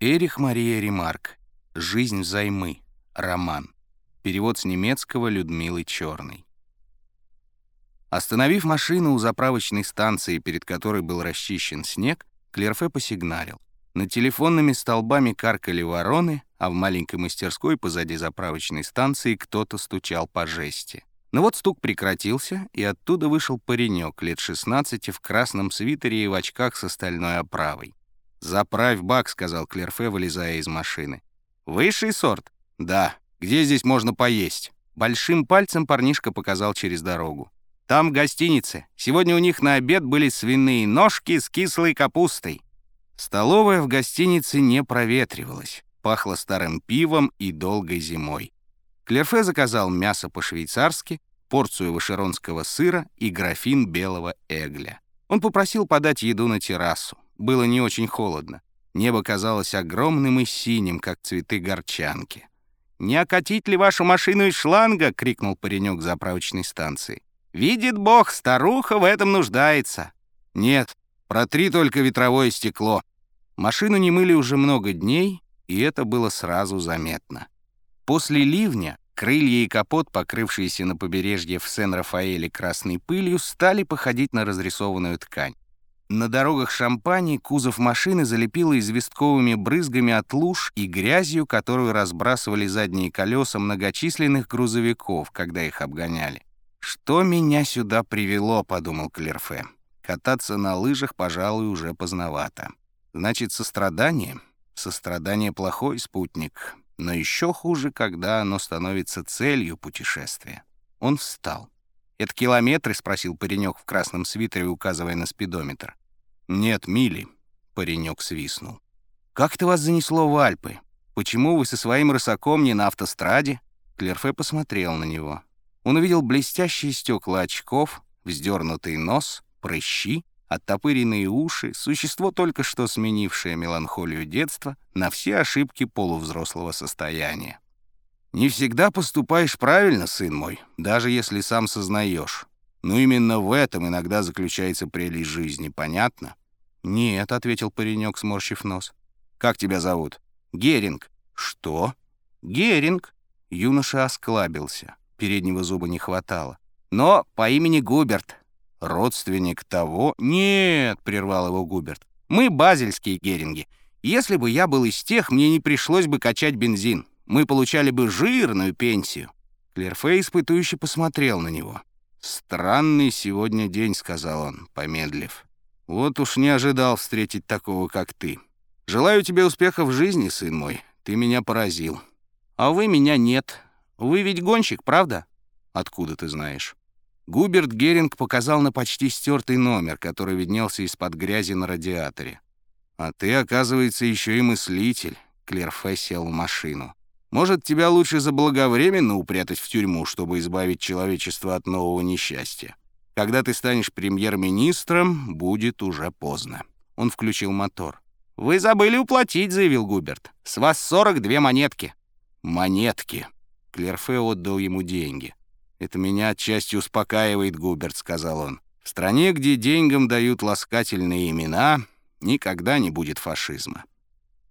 Эрих Мария Ремарк. «Жизнь взаймы». Роман. Перевод с немецкого Людмилы Черной. Остановив машину у заправочной станции, перед которой был расчищен снег, Клерфе посигналил. Над телефонными столбами каркали вороны, а в маленькой мастерской позади заправочной станции кто-то стучал по жести. Но вот стук прекратился, и оттуда вышел паренек лет 16 в красном свитере и в очках с стальной оправой. «Заправь бак», — сказал Клерфе, вылезая из машины. «Высший сорт?» «Да. Где здесь можно поесть?» Большим пальцем парнишка показал через дорогу. «Там в. Сегодня у них на обед были свиные ножки с кислой капустой». Столовая в гостинице не проветривалась. Пахло старым пивом и долгой зимой. Клерфе заказал мясо по-швейцарски, порцию вашеронского сыра и графин белого эгля. Он попросил подать еду на террасу. Было не очень холодно. Небо казалось огромным и синим, как цветы горчанки. «Не окатить ли вашу машину из шланга?» — крикнул паренек заправочной станции. «Видит Бог, старуха в этом нуждается». «Нет, протри только ветровое стекло». Машину не мыли уже много дней, и это было сразу заметно. После ливня крылья и капот, покрывшиеся на побережье в Сен-Рафаэле красной пылью, стали походить на разрисованную ткань. На дорогах Шампани кузов машины залепило известковыми брызгами от луж и грязью, которую разбрасывали задние колеса многочисленных грузовиков, когда их обгоняли. «Что меня сюда привело?» — подумал Клерфе. «Кататься на лыжах, пожалуй, уже поздновато. Значит, сострадание? Сострадание — плохой спутник. Но еще хуже, когда оно становится целью путешествия. Он встал. «Это километры?» — спросил паренек в красном свитере, указывая на спидометр. «Нет, мили», — паренек свистнул. «Как это вас занесло в Альпы? Почему вы со своим рысаком не на автостраде?» Клерфе посмотрел на него. Он увидел блестящие стекла очков, вздернутый нос, прыщи оттопыренные уши, существо, только что сменившее меланхолию детства на все ошибки полувзрослого состояния. «Не всегда поступаешь правильно, сын мой, даже если сам сознаешь. Но именно в этом иногда заключается прелесть жизни, понятно?» «Нет», — ответил паренек, сморщив нос. «Как тебя зовут?» «Геринг». «Что?» «Геринг». Юноша осклабился. Переднего зуба не хватало. «Но по имени Губерт. «Родственник того?» «Нет», — прервал его Губерт. «Мы базельские геринги. Если бы я был из тех, мне не пришлось бы качать бензин. Мы получали бы жирную пенсию». Клерфей испытующе посмотрел на него. «Странный сегодня день», — сказал он, помедлив. «Вот уж не ожидал встретить такого, как ты. Желаю тебе успеха в жизни, сын мой. Ты меня поразил». «А вы меня нет. Вы ведь гонщик, правда?» «Откуда ты знаешь?» Губерт Геринг показал на почти стертый номер, который виднелся из-под грязи на радиаторе. «А ты, оказывается, еще и мыслитель», — Клерфе сел в машину. «Может, тебя лучше заблаговременно упрятать в тюрьму, чтобы избавить человечество от нового несчастья? Когда ты станешь премьер-министром, будет уже поздно». Он включил мотор. «Вы забыли уплатить», — заявил Губерт. «С вас 42 монетки». «Монетки». Клерфе отдал ему деньги. «Это меня отчасти успокаивает, Губерт», — сказал он. «В стране, где деньгам дают ласкательные имена, никогда не будет фашизма».